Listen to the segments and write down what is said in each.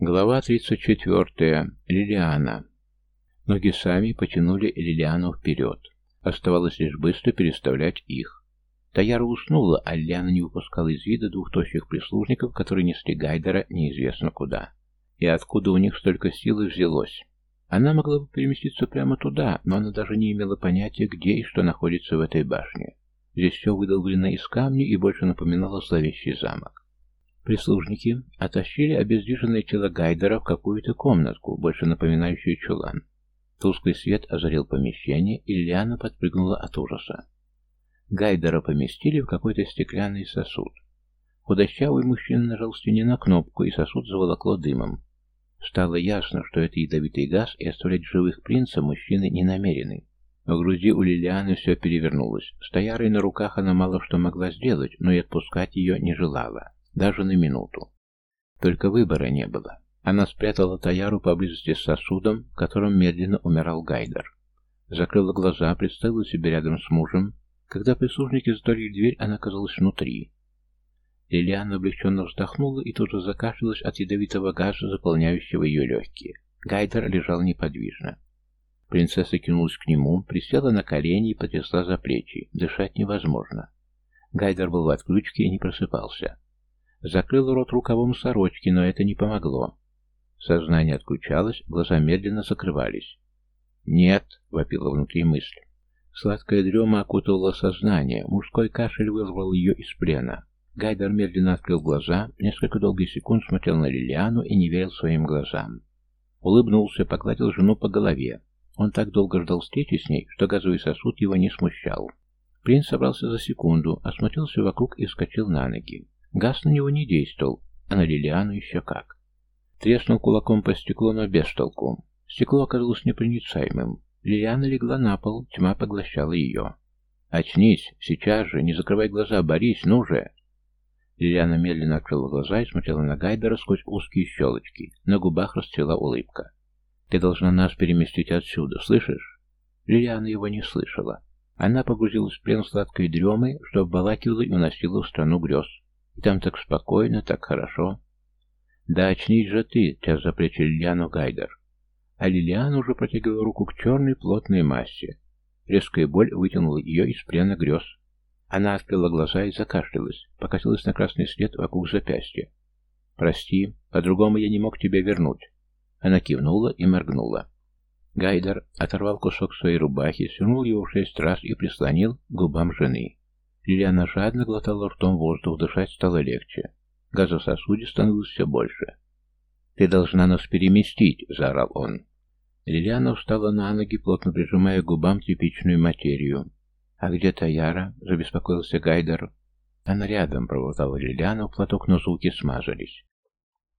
Глава 34. Лилиана. Ноги сами потянули Лилиану вперед. Оставалось лишь быстро переставлять их. Таяра уснула, а Лилиана не выпускала из вида двух тощих прислужников, которые несли Гайдера неизвестно куда. И откуда у них столько силы взялось? Она могла бы переместиться прямо туда, но она даже не имела понятия, где и что находится в этой башне. Здесь все выдолблено из камня и больше напоминало зловещий замок. Прислужники оттащили обездвиженное тело Гайдера в какую-то комнатку, больше напоминающую чулан. Тусклый свет озарил помещение, и Лиана подпрыгнула от ужаса. Гайдера поместили в какой-то стеклянный сосуд. Худощавый мужчина нажал в стене на кнопку, и сосуд заволокло дымом. Стало ясно, что это ядовитый газ, и оставлять живых принца мужчины не намерены. В груди у Лилианы все перевернулось. Стоярой на руках она мало что могла сделать, но и отпускать ее не желала. Даже на минуту. Только выбора не было. Она спрятала Таяру поблизости с сосудом, в котором медленно умирал Гайдер. Закрыла глаза, представила себя рядом с мужем. Когда прислужники затворили дверь, она оказалась внутри. Лилиана облегченно вздохнула и тут же закашлялась от ядовитого газа, заполняющего ее легкие. Гайдер лежал неподвижно. Принцесса кинулась к нему, присела на колени и потрясла за плечи. Дышать невозможно. Гайдер был в отключке и не просыпался. Закрыл рот рукавом сорочки, но это не помогло. Сознание отключалось, глаза медленно закрывались. «Нет!» — вопила внутри мысль. Сладкая дрема окутывала сознание, мужской кашель вырвал ее из плена. Гайдер медленно открыл глаза, несколько долгих секунд смотрел на Лилиану и не верил своим глазам. Улыбнулся, погладил жену по голове. Он так долго ждал встречи с ней, что газовый сосуд его не смущал. Принц собрался за секунду, осмотрелся вокруг и вскочил на ноги. Газ на него не действовал, а на Лилиану еще как. Треснул кулаком по стеклу, но без толку. Стекло оказалось непроницаемым. Лилиана легла на пол, тьма поглощала ее. «Очнись! Сейчас же! Не закрывай глаза! Борись! Ну же!» Лилиана медленно открыла глаза и смотрела на Гайдера сквозь узкие щелочки. На губах расцвела улыбка. «Ты должна нас переместить отсюда, слышишь?» Лилиана его не слышала. Она погрузилась в плен сладкой дремы, что обволакивала и уносила в страну грез. И там так спокойно, так хорошо. Да очнись же ты, тебя за плечи Лилиану Гайдер. А Лилиана уже протягивала руку к черной плотной массе. Резкая боль вытянула ее из плена грез. Она открыла глаза и закашлялась, покатилась на красный свет вокруг запястья. «Прости, по-другому я не мог тебя вернуть». Она кивнула и моргнула. Гайдер оторвал кусок своей рубахи, свернул его шесть раз и прислонил к губам жены. Лилиана жадно глотала ртом воздух, дышать стало легче. Газа в сосуде становилось все больше. «Ты должна нас переместить!» — заорал он. Лилиана встала на ноги, плотно прижимая к губам типичную материю. «А где Таяра?» — забеспокоился Гайдер. «Она рядом», — пробовала Лилиана, в платок, но звуки смазались.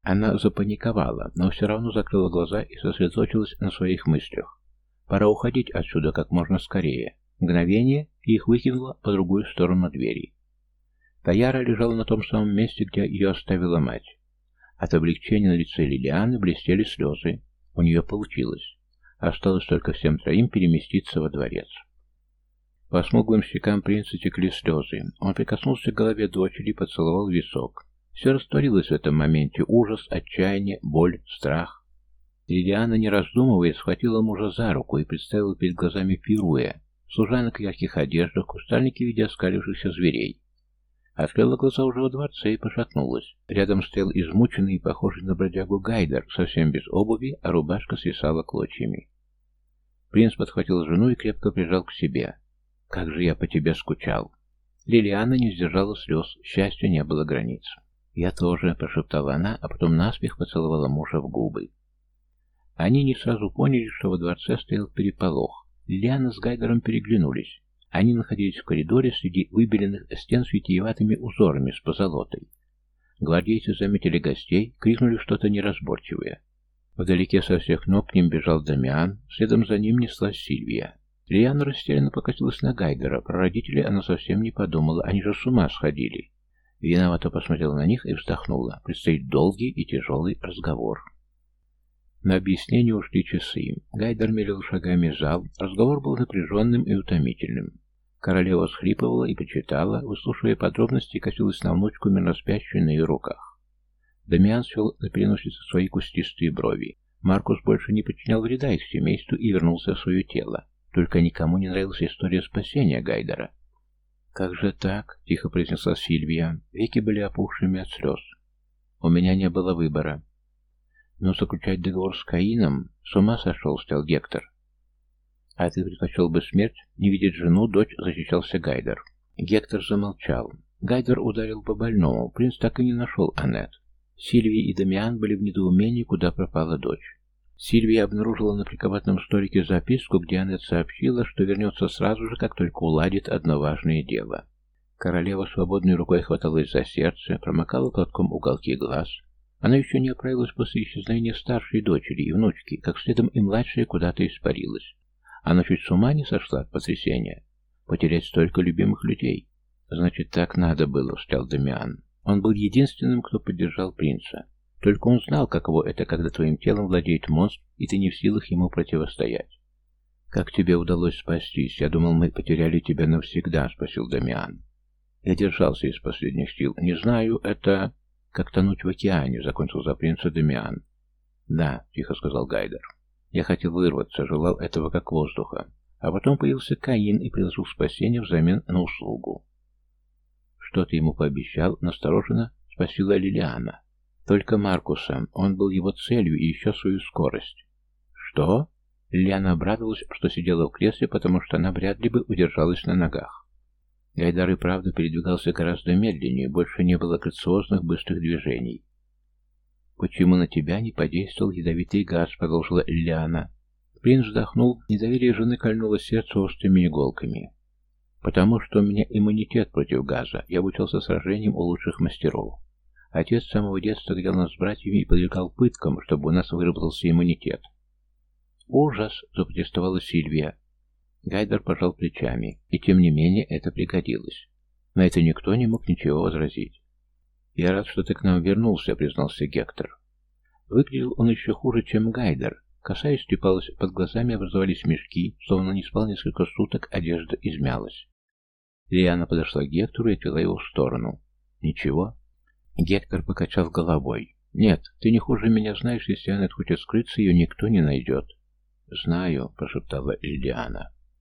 Она запаниковала, но все равно закрыла глаза и сосредоточилась на своих мыслях. Пора уходить отсюда как можно скорее. Мгновение, и их выкинуло по другую сторону двери. Таяра лежала на том самом месте, где ее оставила мать. От облегчения на лице Лилианы блестели слезы. У нее получилось. Осталось только всем троим переместиться во дворец. По смуглым щекам принца текли слезы. Он прикоснулся к голове дочери и поцеловал висок. Все растворилось в этом моменте. Ужас, отчаяние, боль, страх. Лилиана, не раздумывая, схватила мужа за руку и представила перед глазами Пируя, служанок в ярких одеждах, кустарники в виде оскалившихся зверей. Открыла глаза уже во дворце и пошатнулась. Рядом стоял измученный и похожий на бродягу Гайдер, совсем без обуви, а рубашка свисала клочьями. Принц подхватил жену и крепко прижал к себе. «Как же я по тебе скучал!» Лилиана не сдержала слез, счастью не было границ. «Я тоже», — прошептала она, а потом наспех поцеловала мужа в губы. Они не сразу поняли, что во дворце стоял переполох. Лиана с Гайдером переглянулись. Они находились в коридоре среди выбеленных стен с витиеватыми узорами с позолотой. Гвардейцы заметили гостей, крикнули что-то неразборчивое. Вдалеке со всех ног к ним бежал Дамиан, следом за ним неслась Сильвия. Лиана растерянно покатилась на Гайдера, про родителей она совсем не подумала, они же с ума сходили. Виновато посмотрела на них и вздохнула. Предстоит долгий и тяжелый разговор. На объяснение ушли часы. Гайдер мерил шагами зал. Разговор был напряженным и утомительным. Королева схлипывала и почитала, выслушивая подробности, косилась на внучку, мирно спящую на ее руках. Дамиан свел на переносице свои кустистые брови. Маркус больше не причинял вреда их семейству и вернулся в свое тело. Только никому не нравилась история спасения Гайдера. «Как же так?» — тихо произнесла Сильвия. Веки были опухшими от слез. «У меня не было выбора». «Но заключать договор с Каином? С ума сошел», — стал Гектор. «А ты предпочел бы смерть? Не видеть жену, дочь?» — защищался Гайдер. Гектор замолчал. Гайдер ударил по больному. Принц так и не нашел Аннет. Сильвия и Дамиан были в недоумении, куда пропала дочь. Сильвия обнаружила на прикроватном столике записку, где Аннет сообщила, что вернется сразу же, как только уладит одно важное дело. Королева свободной рукой хваталась за сердце, промокала платком уголки глаз. Она еще не оправилась после исчезновения старшей дочери и внучки, как следом и младшая куда-то испарилась. Она чуть с ума не сошла от потрясения. Потерять столько любимых людей. Значит, так надо было, встрял Дамиан. Он был единственным, кто поддержал принца. Только он знал, каково это, когда твоим телом владеет монстр, и ты не в силах ему противостоять. «Как тебе удалось спастись? Я думал, мы потеряли тебя навсегда», — спросил Дамиан. Я держался из последних сил. Не знаю, это... Как тонуть в океане, — закончил за принца Дамиан. «Да», — тихо сказал Гайдер. «Я хотел вырваться, желал этого как воздуха. А потом появился Каин и предложил спасение взамен на услугу. «Что ты ему пообещал?» — настороженно спросила Лилиана. «Только Маркуса. Он был его целью и еще свою скорость». «Что?» Лилиана обрадовалась, что сидела в кресле, потому что она вряд ли бы удержалась на ногах. Гайдар и правда передвигался гораздо медленнее, больше не было грациозных быстрых движений. «Почему на тебя не подействовал ядовитый газ?» — продолжила Лилиана. Принц вздохнул, недоверие жены кольнуло сердце острыми иголками. Потому что у меня иммунитет против газа. Я обучался сражениям у лучших мастеров. Отец с самого детства грел нас с братьями и подвергал пыткам, чтобы у нас выработался иммунитет. «Ужас!» — запротестовала Сильвия. Гайдер пожал плечами, и тем не менее это пригодилось. На это никто не мог ничего возразить. «Я рад, что ты к нам вернулся», — признался Гектор. Выглядел он еще хуже, чем Гайдер. Коса истрепалась, под глазами образовались мешки, словно не спал несколько суток, одежда измялась. Лиана подошла к Гектору и отвела его в сторону. «Ничего?» Гектор покачал головой. «Нет, ты не хуже меня знаешь, если она хочет скрыться, ее никто не найдет». «Знаю», — прошептала Ильяна.